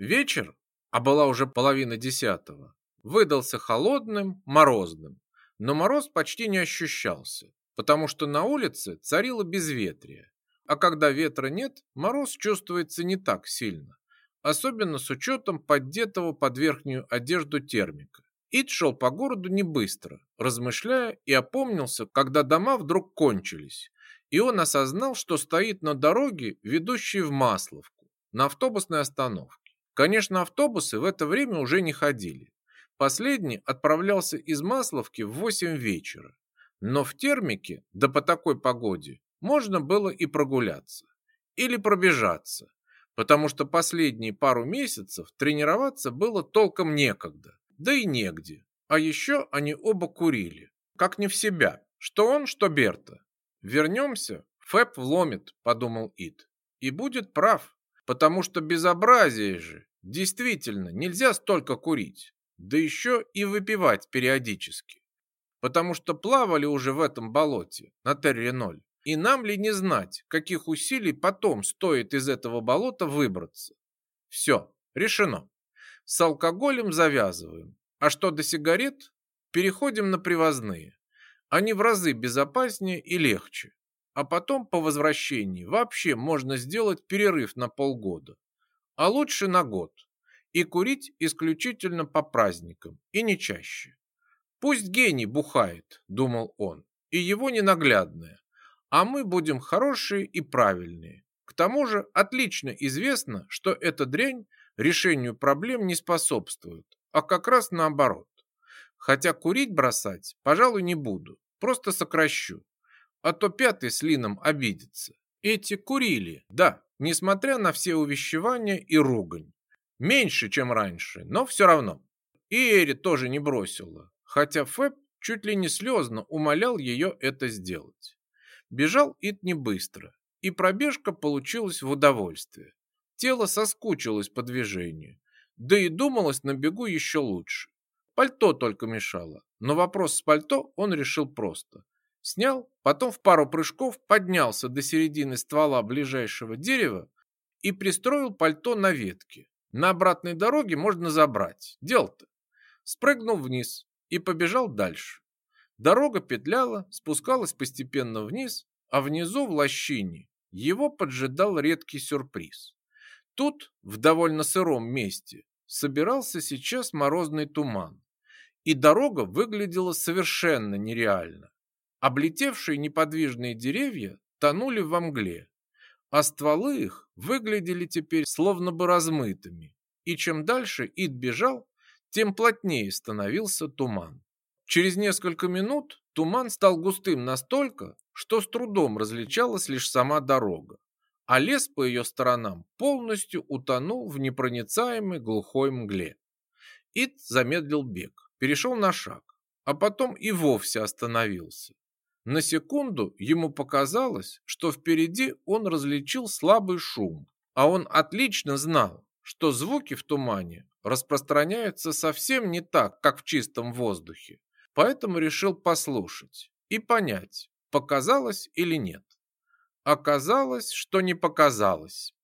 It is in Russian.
Вечер, а была уже половина десятого, выдался холодным, морозным, но мороз почти не ощущался, потому что на улице царило безветрие, а когда ветра нет, мороз чувствуется не так сильно, особенно с учетом поддетого под верхнюю одежду термика. Ид шел по городу не быстро, размышляя и опомнился, когда дома вдруг кончились, и он осознал, что стоит на дороге, ведущей в Масловку, на автобусной остановке. Конечно, автобусы в это время уже не ходили. Последний отправлялся из Масловки в 8 вечера. Но в термике, да по такой погоде, можно было и прогуляться. Или пробежаться. Потому что последние пару месяцев тренироваться было толком некогда. Да и негде. А еще они оба курили. Как не в себя. Что он, что Берта. Вернемся, Фэб вломит, подумал Ид. И будет прав. Потому что безобразие же Действительно, нельзя столько курить, да еще и выпивать периодически. Потому что плавали уже в этом болоте, на Терре-0. И нам ли не знать, каких усилий потом стоит из этого болота выбраться? Все, решено. С алкоголем завязываем. А что до сигарет? Переходим на привозные. Они в разы безопаснее и легче. А потом по возвращении вообще можно сделать перерыв на полгода а лучше на год, и курить исключительно по праздникам, и не чаще. Пусть гений бухает, думал он, и его ненаглядное, а мы будем хорошие и правильные. К тому же отлично известно, что эта дрянь решению проблем не способствует, а как раз наоборот. Хотя курить бросать, пожалуй, не буду, просто сокращу, а то пятый с Лином обидится. Эти курили, да, несмотря на все увещевания и ругань. Меньше, чем раньше, но все равно. И Эри тоже не бросила, хотя Фэб чуть ли не слезно умолял ее это сделать. Бежал Ит не быстро, и пробежка получилась в удовольствие. Тело соскучилось по движению, да и думалось на бегу еще лучше. Пальто только мешало, но вопрос с пальто он решил просто. Снял, потом в пару прыжков поднялся до середины ствола ближайшего дерева и пристроил пальто на ветке. На обратной дороге можно забрать. Дел-то. Спрыгнул вниз и побежал дальше. Дорога петляла, спускалась постепенно вниз, а внизу в лощине его поджидал редкий сюрприз. Тут, в довольно сыром месте, собирался сейчас морозный туман, и дорога выглядела совершенно нереально. Облетевшие неподвижные деревья тонули во мгле, а стволы их выглядели теперь словно бы размытыми, и чем дальше Ид бежал, тем плотнее становился туман. Через несколько минут туман стал густым настолько, что с трудом различалась лишь сама дорога, а лес по ее сторонам полностью утонул в непроницаемой глухой мгле. Ид замедлил бег, перешел на шаг, а потом и вовсе остановился. На секунду ему показалось, что впереди он различил слабый шум, а он отлично знал, что звуки в тумане распространяются совсем не так, как в чистом воздухе, поэтому решил послушать и понять, показалось или нет. Оказалось, что не показалось.